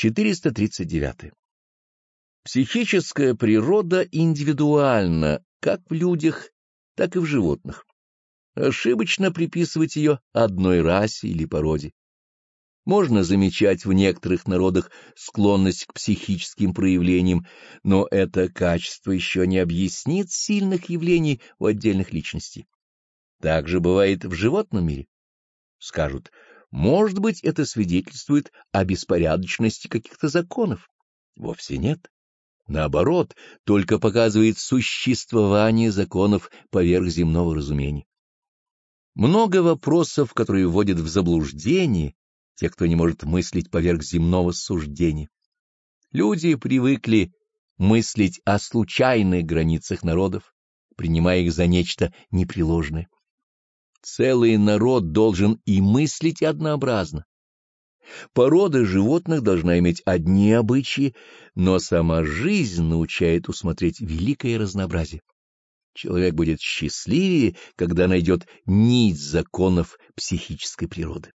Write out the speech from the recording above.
439. Психическая природа индивидуальна как в людях, так и в животных. Ошибочно приписывать ее одной расе или породе. Можно замечать в некоторых народах склонность к психическим проявлениям, но это качество еще не объяснит сильных явлений у отдельных личностей. Так же бывает в животном мире. Скажут, может быть, это свидетельствует о беспорядочности каких-то законов. Вовсе нет. Наоборот, только показывает существование законов поверх земного разумения. Много вопросов, которые вводят в заблуждение те, кто не может мыслить поверх земного суждения. Люди привыкли мыслить о случайных границах народов, принимая их за нечто непреложное. Целый народ должен и мыслить однообразно. Порода животных должна иметь одни обычаи, но сама жизнь научает усмотреть великое разнообразие. Человек будет счастливее, когда найдет нить законов психической природы.